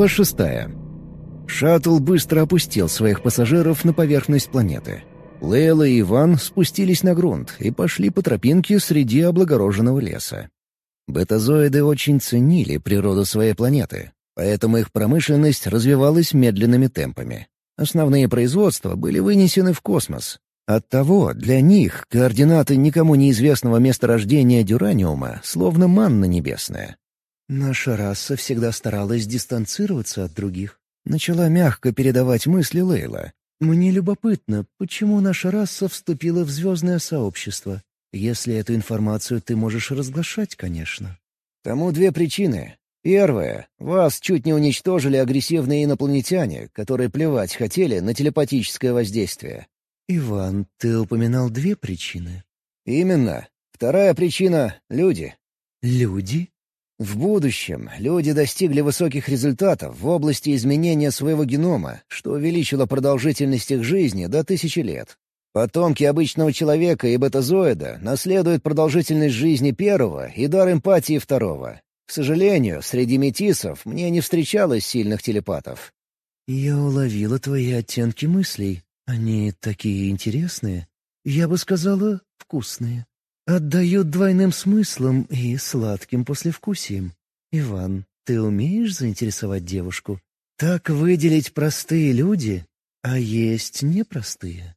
Глава шестая. Шаттл быстро опустил своих пассажиров на поверхность планеты. Лейла и Иван спустились на грунт и пошли по тропинке среди облагороженного леса. Бетазоиды очень ценили природу своей планеты, поэтому их промышленность развивалась медленными темпами. Основные производства были вынесены в космос. Оттого для них координаты никому неизвестного месторождения дюраниума словно манна небесная. «Наша раса всегда старалась дистанцироваться от других», — начала мягко передавать мысли Лейла. «Мне любопытно, почему наша раса вступила в звездное сообщество, если эту информацию ты можешь разглашать, конечно». «Тому две причины. Первое. Вас чуть не уничтожили агрессивные инопланетяне, которые плевать хотели на телепатическое воздействие. «Иван, ты упоминал две причины». «Именно. Вторая причина — люди». «Люди?» В будущем люди достигли высоких результатов в области изменения своего генома, что увеличило продолжительность их жизни до тысячи лет. Потомки обычного человека и бетазоида наследуют продолжительность жизни первого и дар эмпатии второго. К сожалению, среди метисов мне не встречалось сильных телепатов. «Я уловила твои оттенки мыслей. Они такие интересные. Я бы сказала, вкусные. Отдают двойным смыслом и сладким послевкусием. Иван, ты умеешь заинтересовать девушку? Так выделить простые люди, а есть непростые?»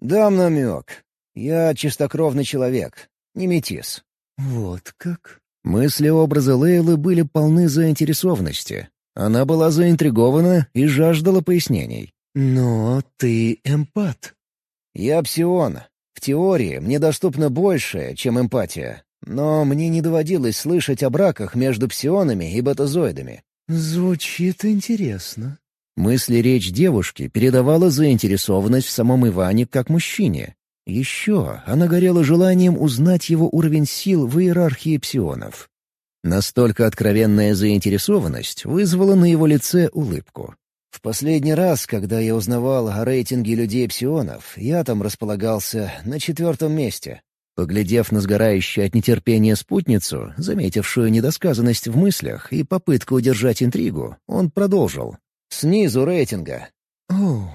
«Дам намек. Я чистокровный человек, не метис». «Вот как?» Мысли образа Лейлы были полны заинтересованности. Она была заинтригована и жаждала пояснений. «Но ты эмпат». «Я псион. В теории мне доступно большее, чем эмпатия. Но мне не доводилось слышать о браках между псионами и бетазоидами». «Звучит интересно». Мысли речь девушки передавала заинтересованность в самом Иване как мужчине. Еще она горела желанием узнать его уровень сил в иерархии псионов. Настолько откровенная заинтересованность вызвала на его лице улыбку. В последний раз, когда я узнавал о рейтинге людей-псионов, я там располагался на четвертом месте. Поглядев на сгорающую от нетерпения спутницу, заметившую недосказанность в мыслях и попытку удержать интригу, он продолжил. «Снизу рейтинга». «О,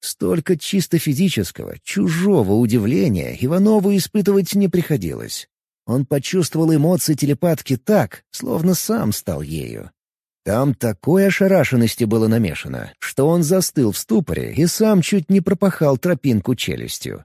Столько чисто физического, чужого удивления Иванову испытывать не приходилось. Он почувствовал эмоции телепатки так, словно сам стал ею. Там такой ошарашенности было намешано, что он застыл в ступоре и сам чуть не пропахал тропинку челюстью.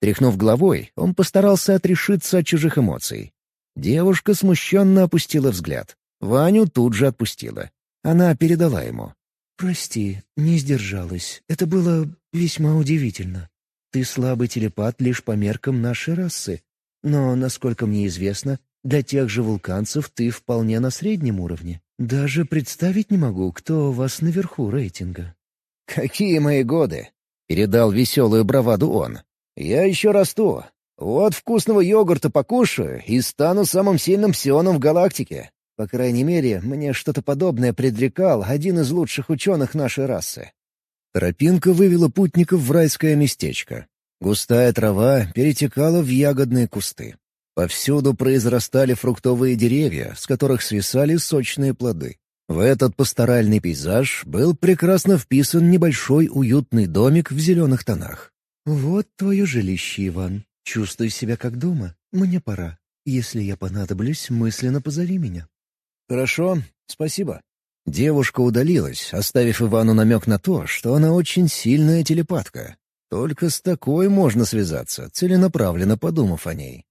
Тряхнув головой, он постарался отрешиться от чужих эмоций. Девушка смущенно опустила взгляд. Ваню тут же отпустила. Она передала ему. «Прости, не сдержалась. Это было весьма удивительно. Ты слабый телепат лишь по меркам нашей расы. Но, насколько мне известно, для тех же вулканцев ты вполне на среднем уровне. Даже представить не могу, кто у вас наверху рейтинга». «Какие мои годы!» — передал веселую браваду он. «Я еще расту. Вот вкусного йогурта покушаю и стану самым сильным псионом в галактике. По крайней мере, мне что-то подобное предрекал один из лучших ученых нашей расы. Тропинка вывела путников в райское местечко. Густая трава перетекала в ягодные кусты. Повсюду произрастали фруктовые деревья, с которых свисали сочные плоды. В этот пасторальный пейзаж был прекрасно вписан небольшой уютный домик в зеленых тонах. «Вот твое жилище, Иван. Чувствуй себя как дома. Мне пора. Если я понадоблюсь, мысленно позови меня». «Хорошо, спасибо». Девушка удалилась, оставив Ивану намек на то, что она очень сильная телепатка. Только с такой можно связаться, целенаправленно подумав о ней.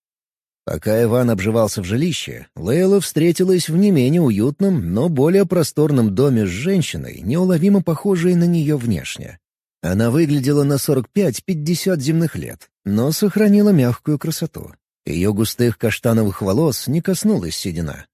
Пока Иван обживался в жилище, Лейла встретилась в не менее уютном, но более просторном доме с женщиной, неуловимо похожей на нее внешне. Она выглядела на 45-50 земных лет, но сохранила мягкую красоту. Ее густых каштановых волос не коснулась седина,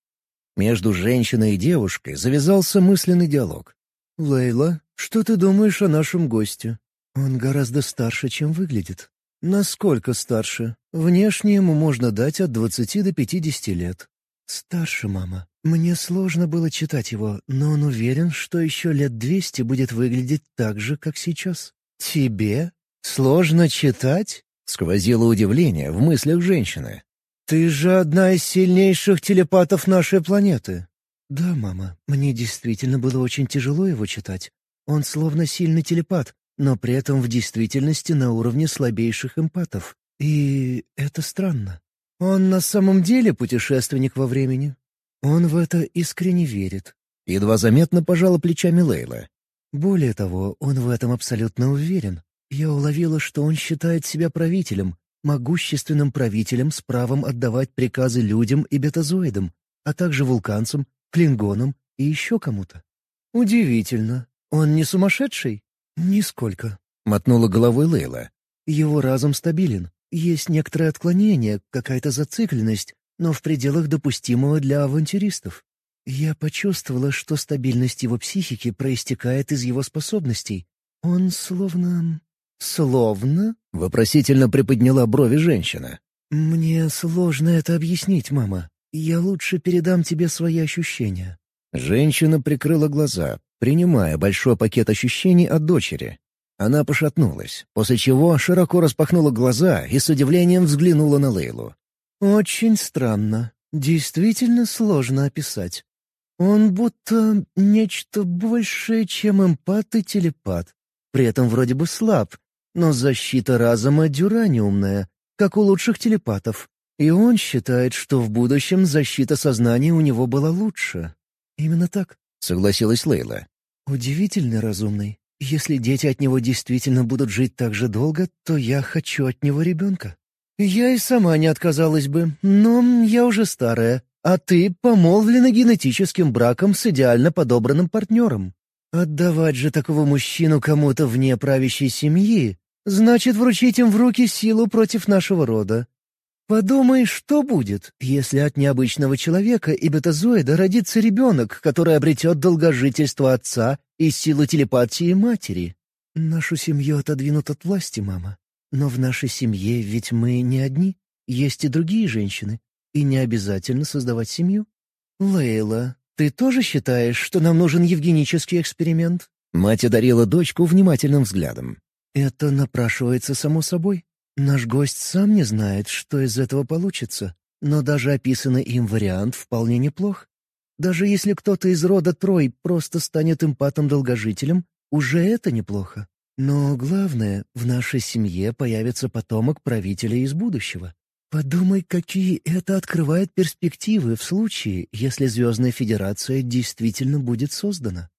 между женщиной и девушкой завязался мысленный диалог. «Лейла, что ты думаешь о нашем госте? Он гораздо старше, чем выглядит. Насколько старше? Внешне ему можно дать от двадцати до пятидесяти лет. Старше, мама. Мне сложно было читать его, но он уверен, что еще лет двести будет выглядеть так же, как сейчас. Тебе? Сложно читать?» Сквозило удивление в мыслях женщины. «Ты же одна из сильнейших телепатов нашей планеты. «Да, мама, мне действительно было очень тяжело его читать. Он словно сильный телепат, но при этом в действительности на уровне слабейших эмпатов. И это странно. Он на самом деле путешественник во времени. Он в это искренне верит. Едва заметно пожала плечами Лейла. Более того, он в этом абсолютно уверен. Я уловила, что он считает себя правителем, могущественным правителем с правом отдавать приказы людям и бетазоидам, а также вулканцам, клингонам и еще кому-то. Удивительно. Он не сумасшедший? Нисколько. Мотнула головой Лейла. Его разум стабилен. Есть некоторое отклонение, какая-то зацикленность, но в пределах допустимого для авантюристов. Я почувствовала, что стабильность его психики проистекает из его способностей. Он словно... «Словно?» — вопросительно приподняла брови женщина. «Мне сложно это объяснить, мама. Я лучше передам тебе свои ощущения». Женщина прикрыла глаза, принимая большой пакет ощущений от дочери. Она пошатнулась, после чего широко распахнула глаза и с удивлением взглянула на Лейлу. «Очень странно. Действительно сложно описать. Он будто нечто большее, чем эмпат и телепат. При этом вроде бы слаб, но защита разума дюраниумная, как у лучших телепатов. И он считает, что в будущем защита сознания у него была лучше. Именно так, — согласилась Лейла. Удивительный разумный. Если дети от него действительно будут жить так же долго, то я хочу от него ребенка. Я и сама не отказалась бы, но я уже старая, а ты помолвлена генетическим браком с идеально подобранным партнером. Отдавать же такого мужчину кому-то вне правящей семьи значит вручить им в руки силу против нашего рода. Подумай, что будет, если от необычного человека и бетазоида родится ребенок, который обретет долгожительство отца и силу телепатии матери. Нашу семью отодвинут от власти, мама. Но в нашей семье ведь мы не одни, есть и другие женщины, и не обязательно создавать семью. Лейла, ты тоже считаешь, что нам нужен евгенический эксперимент? Мать одарила дочку внимательным взглядом. Это напрашивается само собой. Наш гость сам не знает, что из этого получится, но даже описанный им вариант вполне неплох. Даже если кто-то из рода Трой просто станет эмпатом-долгожителем, уже это неплохо. Но главное, в нашей семье появится потомок правителя из будущего. Подумай, какие это открывает перспективы в случае, если Звездная Федерация действительно будет создана.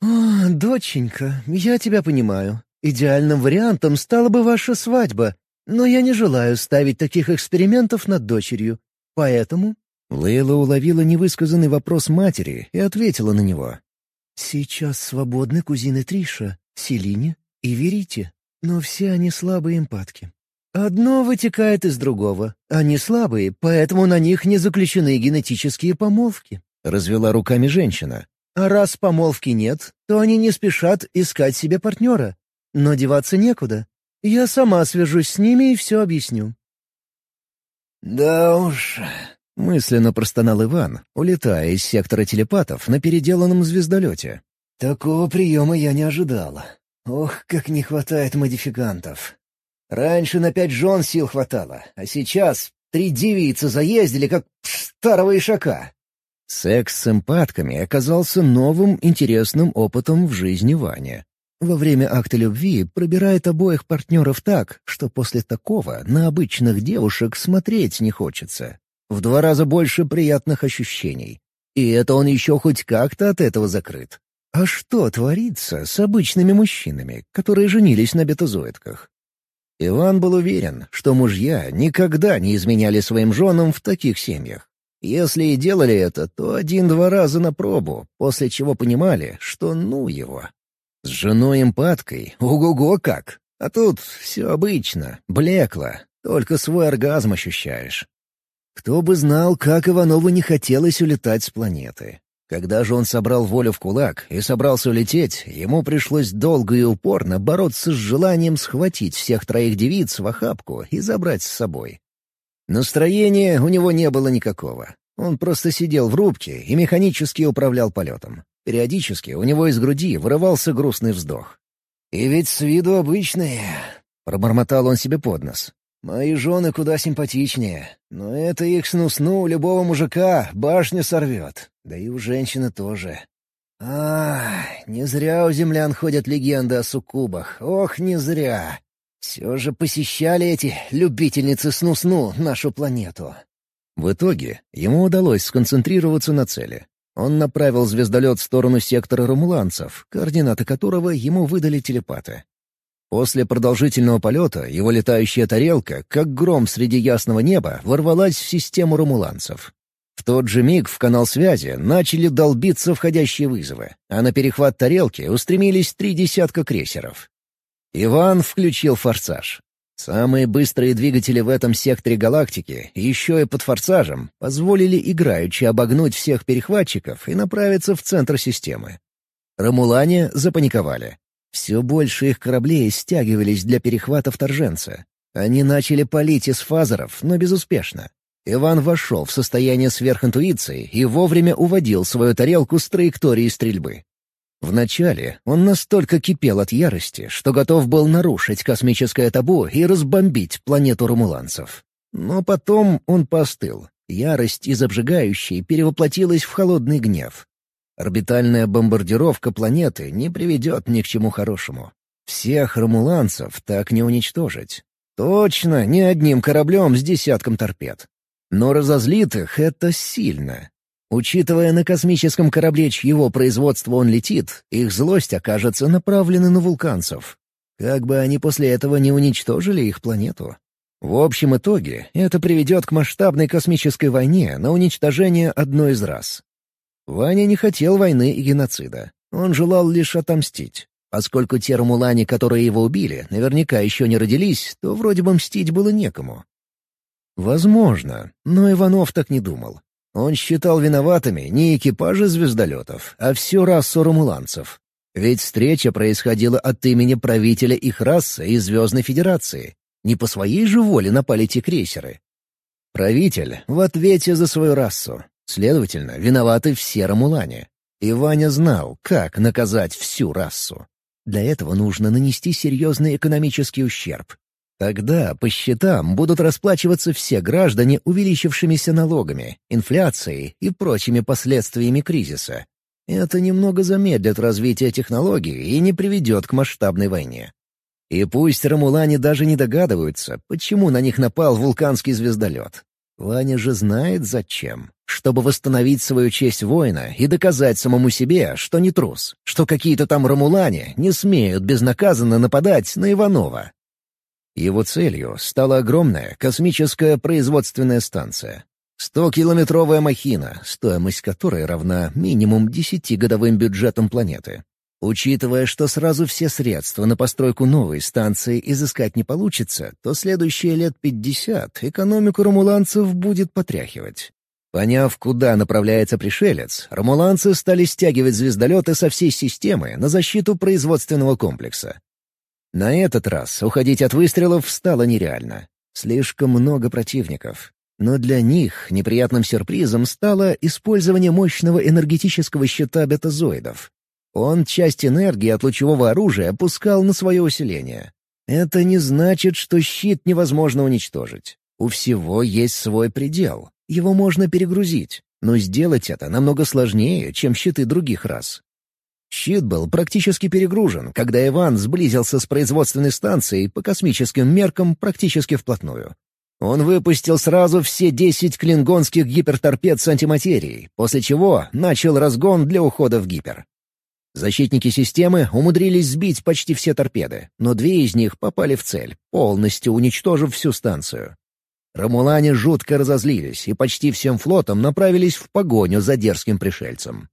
«О, доченька, я тебя понимаю. Идеальным вариантом стала бы ваша свадьба, но я не желаю ставить таких экспериментов над дочерью. Поэтому...» Лейла уловила невысказанный вопрос матери и ответила на него. «Сейчас свободны кузины Триша, Селине и Верите, но все они слабые эмпатки. Одно вытекает из другого. Они слабые, поэтому на них не заключены генетические помолвки», — развела руками женщина. «А раз помолвки нет, то они не спешат искать себе партнера. Но деваться некуда. Я сама свяжусь с ними и все объясню». «Да уж...» — мысленно простонал Иван, улетая из сектора телепатов на переделанном звездолете. «Такого приема я не ожидала. Ох, как не хватает модификантов. Раньше на пять жен сил хватало, а сейчас три девицы заездили, как старого ишака». Секс с эмпатками оказался новым интересным опытом в жизни Вани. Во время акта любви пробирает обоих партнеров так, что после такого на обычных девушек смотреть не хочется. В два раза больше приятных ощущений. И это он еще хоть как-то от этого закрыт. А что творится с обычными мужчинами, которые женились на бетазоидках? Иван был уверен, что мужья никогда не изменяли своим женам в таких семьях. Если и делали это, то один-два раза на пробу, после чего понимали, что ну его. С женой-эмпаткой? Ого-го как! А тут все обычно, блекло, только свой оргазм ощущаешь. Кто бы знал, как Иванову не хотелось улетать с планеты. Когда же он собрал волю в кулак и собрался улететь, ему пришлось долго и упорно бороться с желанием схватить всех троих девиц в охапку и забрать с собой. Настроения у него не было никакого. Он просто сидел в рубке и механически управлял полетом. Периодически у него из груди вырывался грустный вздох. «И ведь с виду обычные», — пробормотал он себе под нос. Мои жены куда симпатичнее, но это их снусну у любого мужика башню сорвет, да и у женщины тоже. А, не зря у землян ходят легенды о суккубах, ох, не зря. Все же посещали эти любительницы снусну нашу планету. В итоге ему удалось сконцентрироваться на цели. Он направил звездолет в сторону сектора ромуланцев, координаты которого ему выдали телепаты. После продолжительного полета его летающая тарелка, как гром среди ясного неба, ворвалась в систему ромуланцев. В тот же миг в канал связи начали долбиться входящие вызовы, а на перехват тарелки устремились три десятка крейсеров. Иван включил форсаж. Самые быстрые двигатели в этом секторе галактики, еще и под форсажем, позволили играючи обогнуть всех перехватчиков и направиться в центр системы. Ромулане запаниковали. Все больше их кораблей стягивались для перехвата вторженца. Они начали палить из фазеров, но безуспешно. Иван вошел в состояние сверхинтуиции и вовремя уводил свою тарелку с траектории стрельбы. Вначале он настолько кипел от ярости, что готов был нарушить космическое табу и разбомбить планету ромуланцев. Но потом он постыл. Ярость из обжигающей перевоплотилась в холодный гнев. Орбитальная бомбардировка планеты не приведет ни к чему хорошему. Всех ромуланцев так не уничтожить. Точно, не одним кораблем с десятком торпед. Но разозлит их это сильно. Учитывая на космическом корабле, чьего производства он летит, их злость окажется направлена на вулканцев. Как бы они после этого не уничтожили их планету. В общем итоге это приведет к масштабной космической войне на уничтожение одной из рас. Ваня не хотел войны и геноцида. Он желал лишь отомстить. Поскольку те ромулане, которые его убили, наверняка еще не родились, то вроде бы мстить было некому. Возможно, но Иванов так не думал. Он считал виноватыми не экипажи звездолетов, а всю расу ромуланцев. Ведь встреча происходила от имени правителя их расы и Звездной Федерации. Не по своей же воле напали те крейсеры. Правитель в ответе за свою расу, Следовательно, виноваты все ромулане. И Ваня знал, как наказать всю расу. Для этого нужно нанести серьезный экономический ущерб. Тогда по счетам будут расплачиваться все граждане увеличившимися налогами, инфляцией и прочими последствиями кризиса. Это немного замедлит развитие технологий и не приведет к масштабной войне. И пусть ромулане даже не догадываются, почему на них напал вулканский звездолет. Ваня же знает зачем. Чтобы восстановить свою честь воина и доказать самому себе, что не трус, что какие-то там ромулане не смеют безнаказанно нападать на Иванова. Его целью стала огромная космическая производственная станция. Сто-километровая махина, стоимость которой равна минимум десяти годовым бюджетам планеты. Учитывая, что сразу все средства на постройку новой станции изыскать не получится, то следующие лет пятьдесят экономику ромуланцев будет потряхивать. Поняв, куда направляется пришелец, ромуланцы стали стягивать звездолеты со всей системы на защиту производственного комплекса. На этот раз уходить от выстрелов стало нереально. Слишком много противников. Но для них неприятным сюрпризом стало использование мощного энергетического щита бетазоидов. Он часть энергии от лучевого оружия пускал на свое усиление. Это не значит, что щит невозможно уничтожить. У всего есть свой предел. Его можно перегрузить, но сделать это намного сложнее, чем щиты других рас. Щит был практически перегружен, когда Иван сблизился с производственной станцией по космическим меркам практически вплотную. Он выпустил сразу все десять клингонских гиперторпед с антиматерией, после чего начал разгон для ухода в гипер. Защитники системы умудрились сбить почти все торпеды, но две из них попали в цель, полностью уничтожив всю станцию. Ромулане жутко разозлились и почти всем флотом направились в погоню за дерзким пришельцем.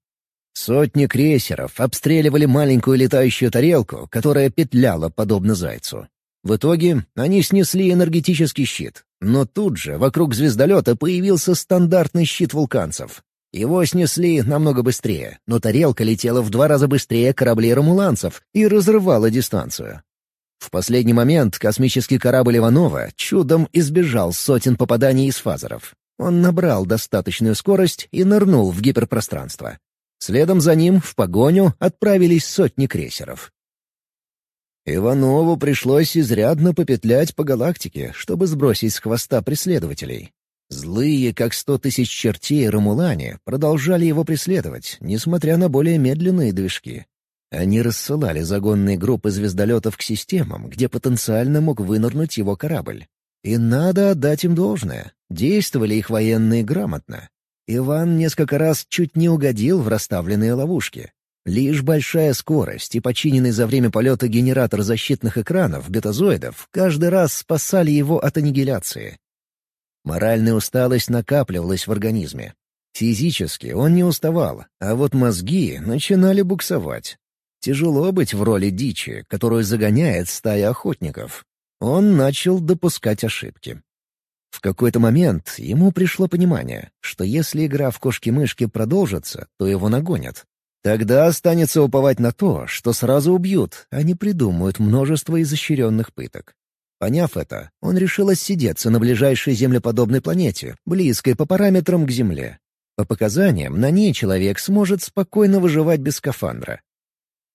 Сотни крейсеров обстреливали маленькую летающую тарелку, которая петляла подобно зайцу. В итоге они снесли энергетический щит, но тут же вокруг звездолета появился стандартный щит вулканцев. Его снесли намного быстрее, но тарелка летела в два раза быстрее кораблей ромуланцев и разрывала дистанцию. В последний момент космический корабль Иванова чудом избежал сотен попаданий из фазеров. Он набрал достаточную скорость и нырнул в гиперпространство. Следом за ним в погоню отправились сотни крейсеров. Иванову пришлось изрядно попетлять по галактике, чтобы сбросить с хвоста преследователей. Злые, как сто тысяч чертей Ромулане, продолжали его преследовать, несмотря на более медленные движки. Они рассылали загонные группы звездолетов к системам, где потенциально мог вынырнуть его корабль. И надо отдать им должное. Действовали их военные грамотно. Иван несколько раз чуть не угодил в расставленные ловушки. Лишь большая скорость и починенный за время полета генератор защитных экранов бетазоидов каждый раз спасали его от аннигиляции. Моральная усталость накапливалась в организме. Физически он не уставал, а вот мозги начинали буксовать. Тяжело быть в роли дичи, которую загоняет стая охотников. Он начал допускать ошибки. В какой-то момент ему пришло понимание, что если игра в кошки-мышки продолжится, то его нагонят. Тогда останется уповать на то, что сразу убьют, а не придумают множество изощренных пыток. Поняв это, он решил отсидеться на ближайшей землеподобной планете, близкой по параметрам к Земле. По показаниям, на ней человек сможет спокойно выживать без скафандра.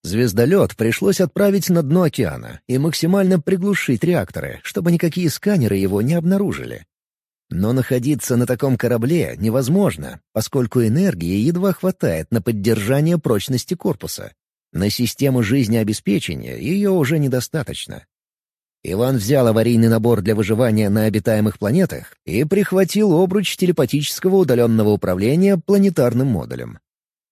Звездолет пришлось отправить на дно океана и максимально приглушить реакторы, чтобы никакие сканеры его не обнаружили. Но находиться на таком корабле невозможно, поскольку энергии едва хватает на поддержание прочности корпуса. На систему жизнеобеспечения ее уже недостаточно. Иван взял аварийный набор для выживания на обитаемых планетах и прихватил обруч телепатического удаленного управления планетарным модулем.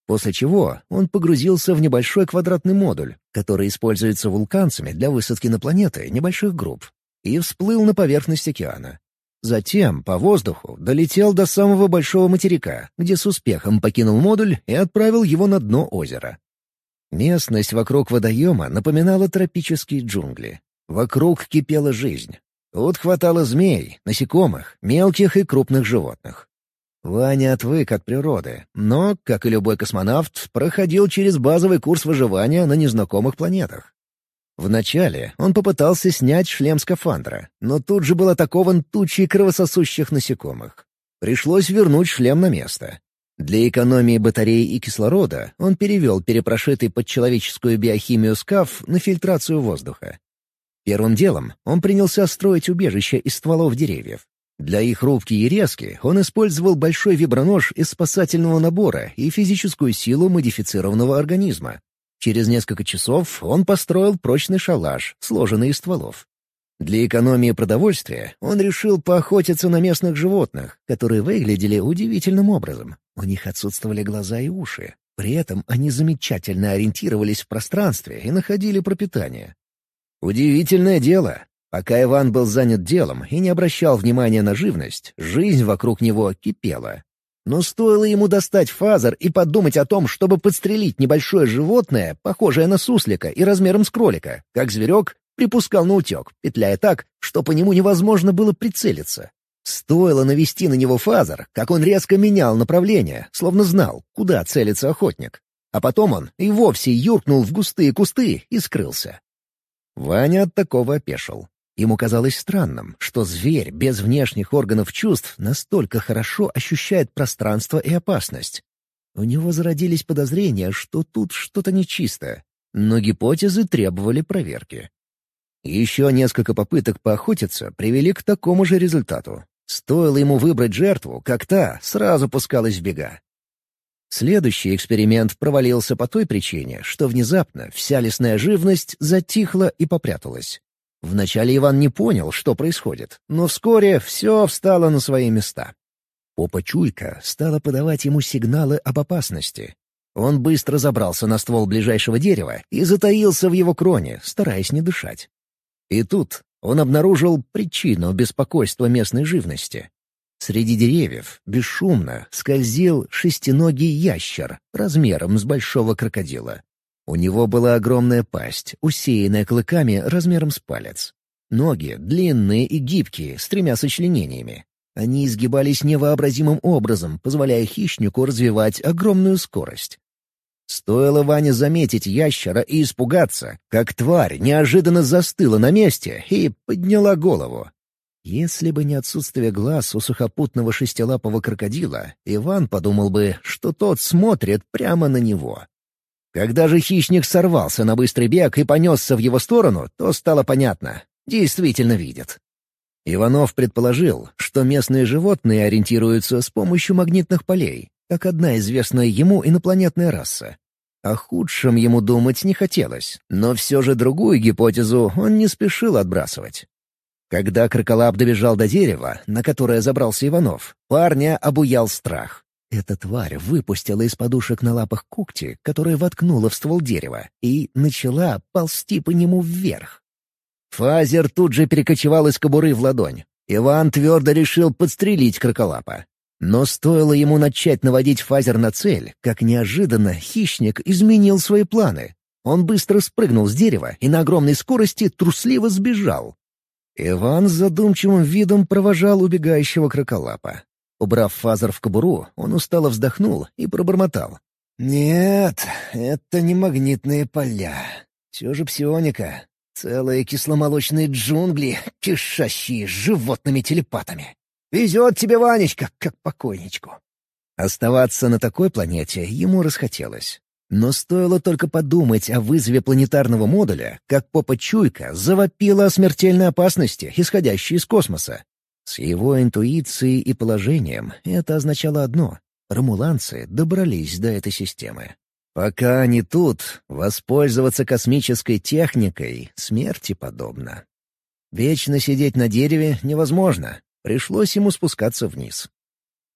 После чего он погрузился в небольшой квадратный модуль, который используется вулканцами для высадки на планеты небольших групп, и всплыл на поверхность океана. Затем, по воздуху, долетел до самого большого материка, где с успехом покинул модуль и отправил его на дно озера. Местность вокруг водоема напоминала тропические джунгли. Вокруг кипела жизнь. Тут хватало змей, насекомых, мелких и крупных животных. Ваня отвык от природы, но, как и любой космонавт, проходил через базовый курс выживания на незнакомых планетах. Вначале он попытался снять шлем скафандра, но тут же был атакован тучей кровососущих насекомых. Пришлось вернуть шлем на место. Для экономии батареи и кислорода он перевел перепрошитый под человеческую биохимию скаф на фильтрацию воздуха. Первым делом он принялся строить убежище из стволов деревьев. Для их рубки и резки он использовал большой вибронож из спасательного набора и физическую силу модифицированного организма, Через несколько часов он построил прочный шалаш, сложенный из стволов. Для экономии продовольствия он решил поохотиться на местных животных, которые выглядели удивительным образом. У них отсутствовали глаза и уши. При этом они замечательно ориентировались в пространстве и находили пропитание. Удивительное дело. Пока Иван был занят делом и не обращал внимания на живность, жизнь вокруг него кипела. Но стоило ему достать фазер и подумать о том, чтобы подстрелить небольшое животное, похожее на суслика и размером с кролика, как зверек припускал на утек, петляя так, что по нему невозможно было прицелиться. Стоило навести на него фазер, как он резко менял направление, словно знал, куда целится охотник. А потом он и вовсе юркнул в густые кусты и скрылся. Ваня от такого опешил. Ему казалось странным, что зверь без внешних органов чувств настолько хорошо ощущает пространство и опасность. У него зародились подозрения, что тут что-то нечисто, но гипотезы требовали проверки. Еще несколько попыток поохотиться привели к такому же результату. Стоило ему выбрать жертву, как та сразу пускалась в бега. Следующий эксперимент провалился по той причине, что внезапно вся лесная живность затихла и попряталась. Вначале Иван не понял, что происходит, но вскоре все встало на свои места. Попа-чуйка стала подавать ему сигналы об опасности. Он быстро забрался на ствол ближайшего дерева и затаился в его кроне, стараясь не дышать. И тут он обнаружил причину беспокойства местной живности. Среди деревьев бесшумно скользил шестиногий ящер размером с большого крокодила. У него была огромная пасть, усеянная клыками размером с палец. Ноги длинные и гибкие, с тремя сочленениями. Они изгибались невообразимым образом, позволяя хищнику развивать огромную скорость. Стоило Ване заметить ящера и испугаться, как тварь неожиданно застыла на месте и подняла голову. Если бы не отсутствие глаз у сухопутного шестилапого крокодила, Иван подумал бы, что тот смотрит прямо на него. Когда же хищник сорвался на быстрый бег и понесся в его сторону, то стало понятно — действительно видит. Иванов предположил, что местные животные ориентируются с помощью магнитных полей, как одна известная ему инопланетная раса. О худшем ему думать не хотелось, но все же другую гипотезу он не спешил отбрасывать. Когда кроколап добежал до дерева, на которое забрался Иванов, парня обуял страх. Эта тварь выпустила из подушек на лапах когти, которые воткнула в ствол дерева, и начала ползти по нему вверх. Фазер тут же перекочевал из кобуры в ладонь. Иван твердо решил подстрелить кроколапа. Но стоило ему начать наводить фазер на цель, как неожиданно хищник изменил свои планы. Он быстро спрыгнул с дерева и на огромной скорости трусливо сбежал. Иван задумчивым видом провожал убегающего кроколапа. Убрав фазер в кобуру, он устало вздохнул и пробормотал. «Нет, это не магнитные поля. Все же псионика. Целые кисломолочные джунгли, кишащие животными телепатами. Везет тебе, Ванечка, как покойничку». Оставаться на такой планете ему расхотелось. Но стоило только подумать о вызове планетарного модуля, как попа-чуйка завопила о смертельной опасности, исходящей из космоса. С его интуицией и положением это означало одно — ромуланцы добрались до этой системы. Пока они тут, воспользоваться космической техникой смерти подобно. Вечно сидеть на дереве невозможно, пришлось ему спускаться вниз.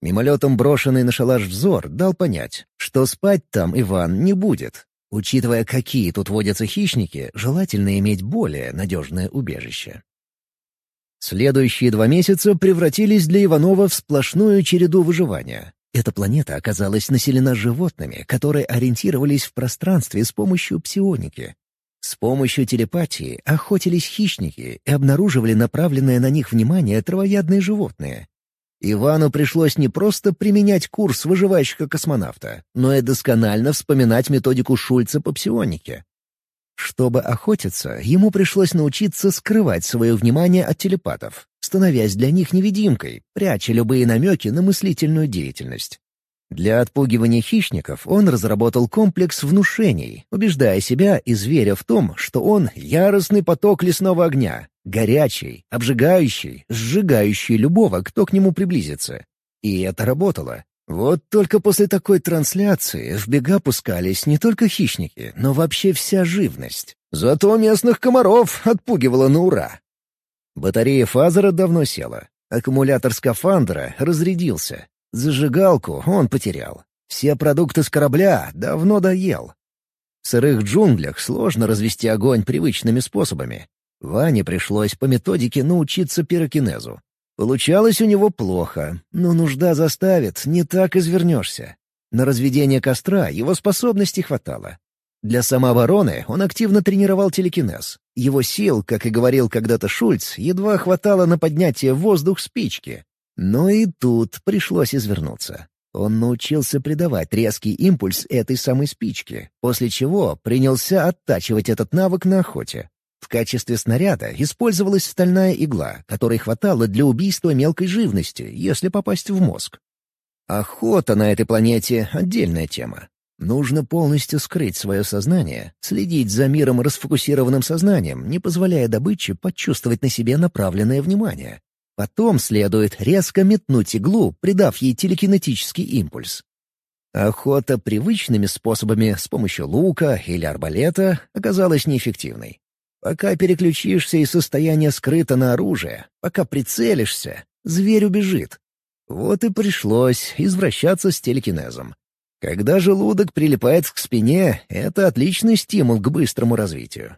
Мимолетом брошенный на шалаш взор дал понять, что спать там Иван не будет. Учитывая, какие тут водятся хищники, желательно иметь более надежное убежище. Следующие два месяца превратились для Иванова в сплошную череду выживания. Эта планета оказалась населена животными, которые ориентировались в пространстве с помощью псионики. С помощью телепатии охотились хищники и обнаруживали направленное на них внимание травоядные животные. Ивану пришлось не просто применять курс выживальщика-космонавта, но и досконально вспоминать методику Шульца по псионике. Чтобы охотиться, ему пришлось научиться скрывать свое внимание от телепатов, становясь для них невидимкой, пряча любые намеки на мыслительную деятельность. Для отпугивания хищников он разработал комплекс внушений, убеждая себя и зверя в том, что он — яростный поток лесного огня, горячий, обжигающий, сжигающий любого, кто к нему приблизится. И это работало. Вот только после такой трансляции в бега пускались не только хищники, но вообще вся живность. Зато местных комаров отпугивало на ура. Батарея фазера давно села. Аккумулятор скафандра разрядился. Зажигалку он потерял. Все продукты с корабля давно доел. В сырых джунглях сложно развести огонь привычными способами. Ване пришлось по методике научиться пирокинезу. Получалось у него плохо, но нужда заставит, не так извернешься. На разведение костра его способностей хватало. Для самообороны он активно тренировал телекинез. Его сил, как и говорил когда-то Шульц, едва хватало на поднятие в воздух спички. Но и тут пришлось извернуться. Он научился придавать резкий импульс этой самой спичке, после чего принялся оттачивать этот навык на охоте. В качестве снаряда использовалась стальная игла, которой хватало для убийства мелкой живности, если попасть в мозг. Охота на этой планете — отдельная тема. Нужно полностью скрыть свое сознание, следить за миром расфокусированным сознанием, не позволяя добыче почувствовать на себе направленное внимание. Потом следует резко метнуть иглу, придав ей телекинетический импульс. Охота привычными способами с помощью лука или арбалета оказалась неэффективной. Пока переключишься из состояния скрыто на оружие, пока прицелишься, зверь убежит. Вот и пришлось извращаться с телекинезом. Когда желудок прилипает к спине, это отличный стимул к быстрому развитию.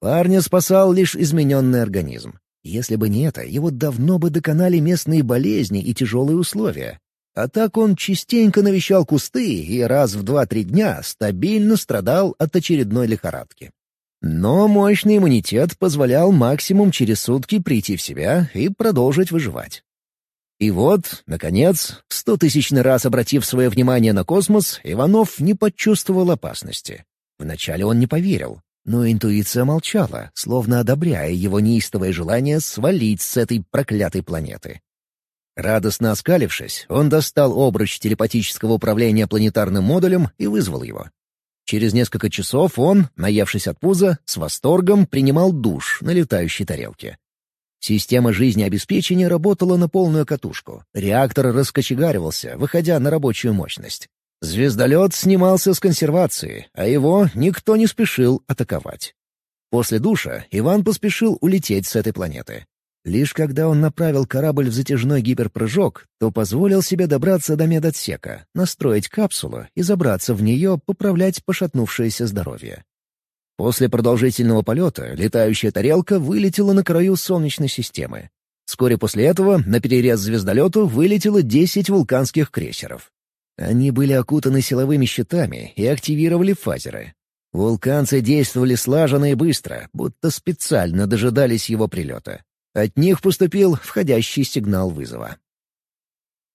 Парня спасал лишь измененный организм. Если бы не это, его давно бы доконали местные болезни и тяжелые условия. А так он частенько навещал кусты и раз в два-три дня стабильно страдал от очередной лихорадки. Но мощный иммунитет позволял максимум через сутки прийти в себя и продолжить выживать. И вот, наконец, в стотысячный раз обратив свое внимание на космос, Иванов не почувствовал опасности. Вначале он не поверил, но интуиция молчала, словно одобряя его неистовое желание свалить с этой проклятой планеты. Радостно оскалившись, он достал обруч телепатического управления планетарным модулем и вызвал его. Через несколько часов он, наевшись от пуза, с восторгом принимал душ на летающей тарелке. Система жизнеобеспечения работала на полную катушку. Реактор раскочегаривался, выходя на рабочую мощность. Звездолет снимался с консервации, а его никто не спешил атаковать. После душа Иван поспешил улететь с этой планеты. Лишь когда он направил корабль в затяжной гиперпрыжок, то позволил себе добраться до медотсека, настроить капсулу и забраться в нее, поправлять пошатнувшееся здоровье. После продолжительного полета летающая тарелка вылетела на краю Солнечной системы. Вскоре после этого на перерез звездолету вылетело 10 вулканских крейсеров. Они были окутаны силовыми щитами и активировали фазеры. Вулканцы действовали слаженно и быстро, будто специально дожидались его прилета. От них поступил входящий сигнал вызова.